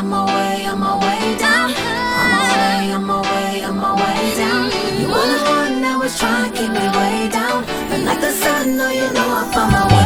on my way, on my way. On my way, down. You were the one that was keep me way down. But like the sun, no, you know I found my way.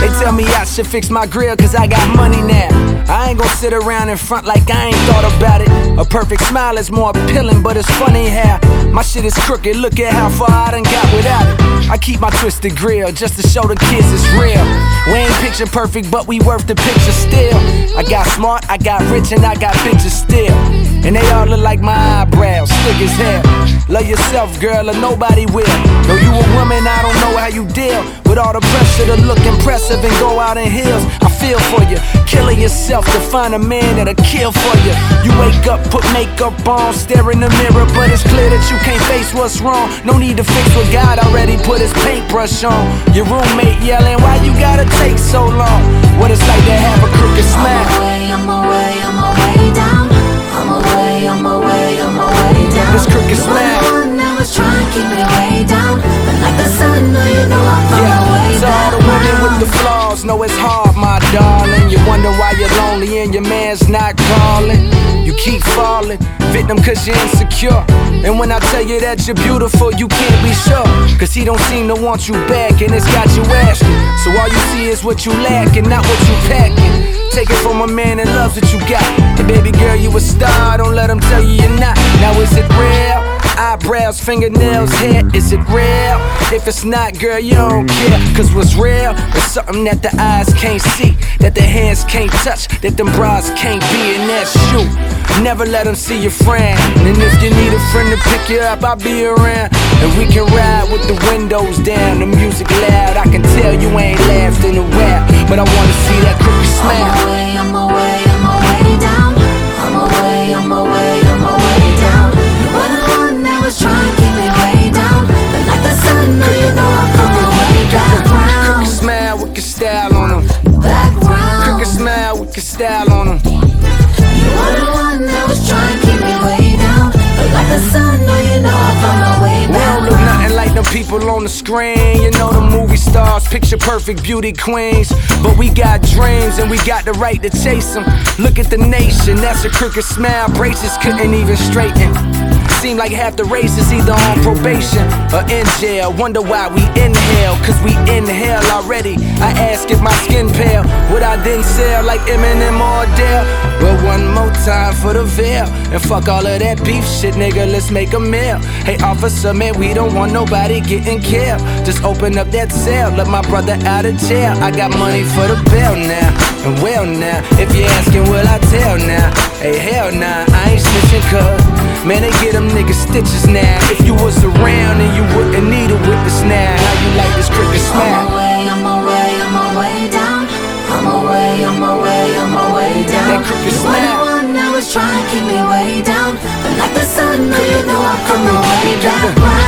They tell me I should fix my grill cause I got money now. I ain't gon' sit around in front like I ain't thought about it. A perfect smile is more appealing, but it's funny how my shit is crooked. Look at how far I done got without it. I keep my twisted grill just to show the kids it's real. We ain't picture perfect, but we worth the picture still. I got smart, I got rich, and I got bitches still. And they all look like my eyebrows, thick as hell. Love yourself, girl, or nobody will. Though you a woman, I don't know how you deal with all the pressure to look impressive and go out in heels. I feel for you, killing yourself to find a man that'll kill for you. You wake up, put makeup on, stare in the mirror, but it's clear that you can't face what's wrong. No need to fix what God already put his paintbrush on. Your roommate yelling, Why you gotta take so long? What it's like to have a crooked smile. Know it's hard, my darling. You wonder why you're lonely and your man's not calling. You keep falling, victim cause you're insecure. And when I tell you that you're beautiful, you can't be sure. Cause he don't seem to want you back, and it's got you asking. So all you see is what you lack and not what you packing. Take it from a man that loves what you got. And baby girl, you a star, don't let him tell you you're not. Now is it real? Fingernails, hair, is it real? If it's not, girl, you don't care. Cause what's real is something that the eyes can't see, that the hands can't touch, that them bras can't be, and that's you. Never let them see your friend. And if you need a friend to pick you up, I'll be around. And we can ride with the windows down, the music loud. I can tell you ain't laughed in a while, but I wanna see that crooked smile. my way, on my people on the screen. You know the movie stars, picture perfect beauty queens. But we got dreams and we got the right to chase them. Look at the nation, that's a crooked smile. Braces couldn't even straighten. Seem like half the race is either on probation or in jail. Wonder why we inhale, cause we inhale already. I ask if my skin pale, would I then sell like Eminem or Adele? Well, one more time for the veil. And fuck all of that beef shit, nigga, let's make a meal. Hey, officer, man, we don't want nobody getting killed. Just open up that cell, let my brother out of jail. I got money for the bail now. And well now, if you're asking, will I tell now? Hey, hell nah, I ain't snitching, cuz. Man, they get them niggas stitches now. If you was around and you wouldn't need a witness now, how you like this crooked On trying to keep me way down. But like the sun, no, you know I found my way